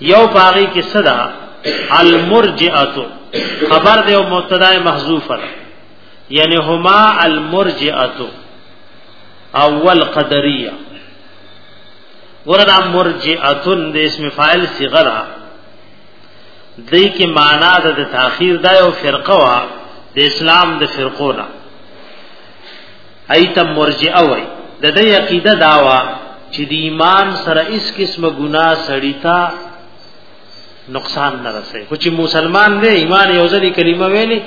یو پاغي کې صدا المرجئه خبر دی او مبتدا محذوفه یعنی هما المرجئه اول قدریه وردا مرجئه د اسم فاعل صيغه ده دای کې معنا د تاخير دا او فرقه وا د اسلام د فرقونه ایتم مرجئه وای د دې عقیده داوا چې د ایمان سره اس قسمه ګناه سړی تا نقصان نه رسي خو چې مسلمان دی ایمان یو ځلې کلمه ویلي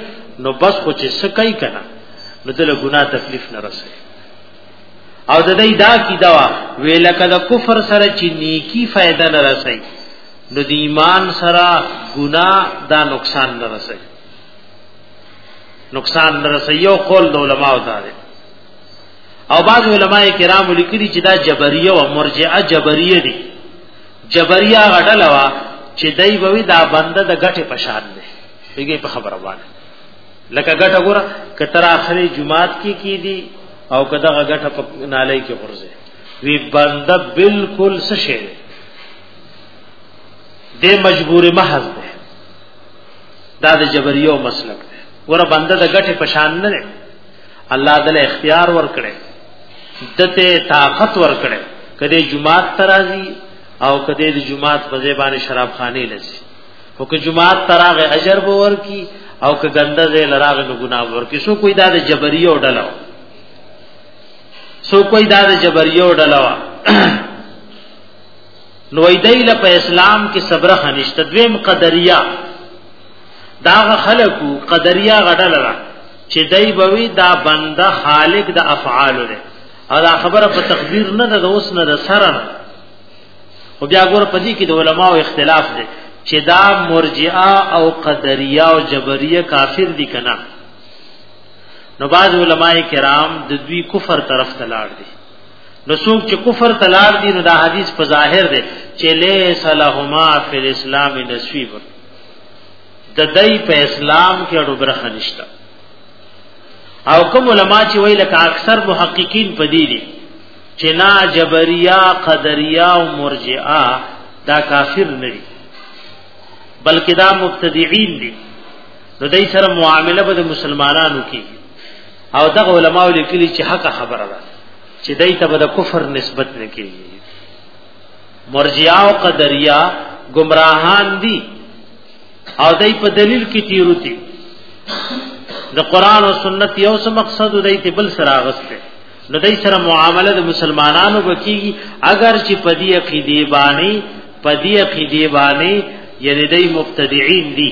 نو بس خو چې سکای کنه نو دل ګناه تکلیف نه رسي او د دې دا کی دوا ویل کده کفر سره چې نیکی فائدہ نه رسي نو د ایمان سره ګناه دا نقصان نه رسي نقصان رسیو قول د علماء دا دی او بعض علماء کرام لیکلي چې دا جبريه او مرجئه جبريه دي جبريه غډل وا چې دای بوي دا بنده د غټه پشان دی دغه په خبره وانه لکه غټه ګوره کتر اخري جمعات کې کی دي او کدا غټه په نالای کې غرزه وی بنده بالکل څه شي د مجبور محض دی دا د جبريو مسلک دی ور بنده د غټه پشان نه دی الله دل اختیار ور کړي دته طاقت ور کړي کله جمعات ترازی او کله د جمعات په زبانه شراب خانه لسی او که جمعات تراغه اجر به ور کی او که ګنده زې لراغه نو ګناه ور کی سو کوئی دا د جبريو ډلو سو کوئی دا د جبريو ډلو نو ایدای له په اسلام کې صبر خنشته دویم قدریا دا خلقو قدریا غډل را چې دای بوي دا بنده خالق د افعال لري دا خبره په تقدیر نه ده اوس نه ده سره او بیا ګور پدې کې د علماو اختلاف دی چې دا مرجئه او قدریه او جبریه کافر دي کنا نو باز علماء کرام د دوی کفر طرف ته لاړ دي نو څوک چې کفر تلار دي نو دا حدیث په ظاهر دی چې لیس لهما فی الاسلام نصیب د دای په اسلام کې اړو برخه نشته او کوم علما چې ویل کا اکثر محققین پدې دي چې نا جبریا قدریا او مرجئه دا کافر نه دي بلکې دا مبتدعين دي نو دای سره معامله به مسلمانانو کې او دغه علما لیکلي چې حق خبره ده چې دای ته د کفر نسبت نه کیږي مرجیا او قدریا گمراهان دي او دای په دلیل کې تیروتی د قران او سنت یو څه مقصد دی ته بل سره غسته نو دای سره معامله د مسلمانانو وکیږي اگر چې پدی عقیده باندې پدی عقیده باندې یعنی دای مبتدعين دي